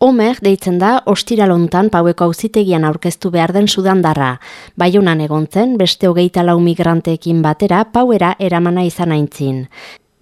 Omer deitzen da ostiralontan paueko auzitegian aurkeztu behar den sudandarra. Baionan egontzen, beste hogeita lau migranteekin batera, pauera eramana izan aintzin.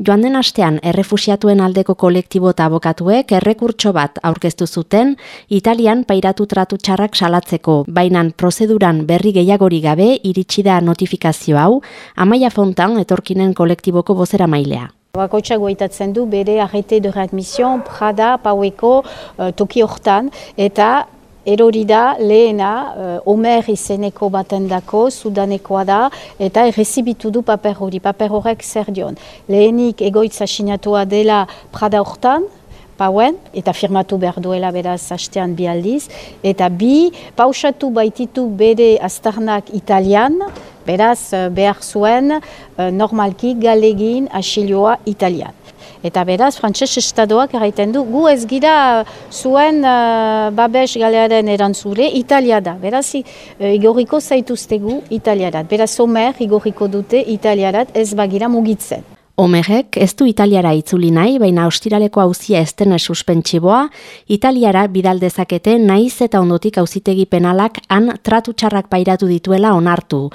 Joan den astean, errefusiatuen aldeko kolektibo eta abokatuek errekurtso bat aurkeztu zuten, Italian pairatu tratu txarrak salatzeko, bainan prozeduran berri gehiagori gabe iritsi da notifikazio hau, Amaia Fontan etorkinen kolektiboko bozera mailea. Bakoitzak goitatzen du bere arrete de readmission Prada paueko uh, toki hortan. Eta erori da lehena uh, Omer izeneko batendako sudanekoa da eta errezibitu du paper hori, paper horrek zer dion. Lehenik egoitza sinatua dela Prada hortan, pauen, eta firmatu behar duela beraz hastean bi aldiz, eta bi, pausatu baititu bere astarnak italian, beraz eh, behar zuen eh, normalki galegin asiloa italian. Eta beraz, frantses estadoak erraiten du, gu ez gira zuen uh, babes galearen erantzule, Italia da. Beraz, uh, igoriko zaituztegu Italiarat. Beraz, Omer igoriko dute Italiarat ez bagira mugitzen. Omerek ez du Italiara itzuli nahi, baina ostiraleko hauzia ez dena suspentsiboa, Italiara bidal dezakete naiz eta ondotik hauzitegi penalak han tratu txarrak pairatu dituela onartu.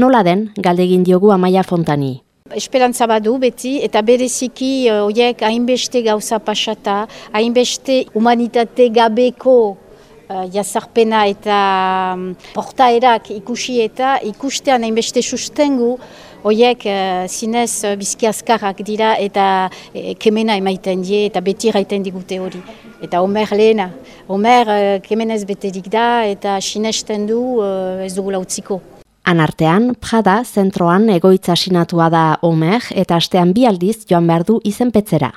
Nola den, galdegin diogu Amaia Fontani. Esperantza badu beti eta bereziki eh, horiek hainbeste gauza pasata, hainbeste humanitate gabeko jazarpena eta um, portaerak ikusi eta ikustean hainbeste sustengu Oiek uh, zinez uh, bizki azkarrak dira eta kemena emaiten die eta beti raiten digute hori. Eta Omer lehena. Omer uh, kemenez beterik da eta sinesten du ez dugu lautziko. Anartean, Prada zentroan egoitza sinatua da Omer eta astean bi aldiz joan behar du izenpetzera.